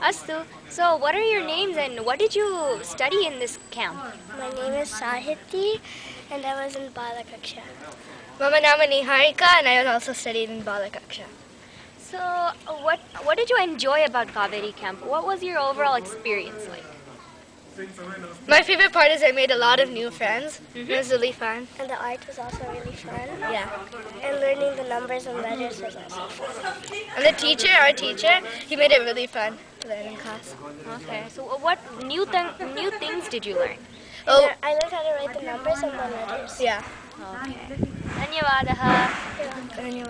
Astu. So, what are your names and what did you study in this camp? My name is Sahiti and I was in Balakaksha. Mama Namani Harika and I was also studied in Balakaksha. So, what what did you enjoy about Kaveri camp? What was your overall experience like? My favorite part is I made a lot of new friends. It mm-hmm. was really fun. And the art was also really fun. Yeah. And learning the numbers and letters was also fun. And the teacher, our teacher, he made it really fun Learning class. Okay. So what new th new things did you learn? Oh. I learned how to write the numbers and the letters. Yeah. Okay. Dhanyawadaha. Yeah. Dhanyawadaha.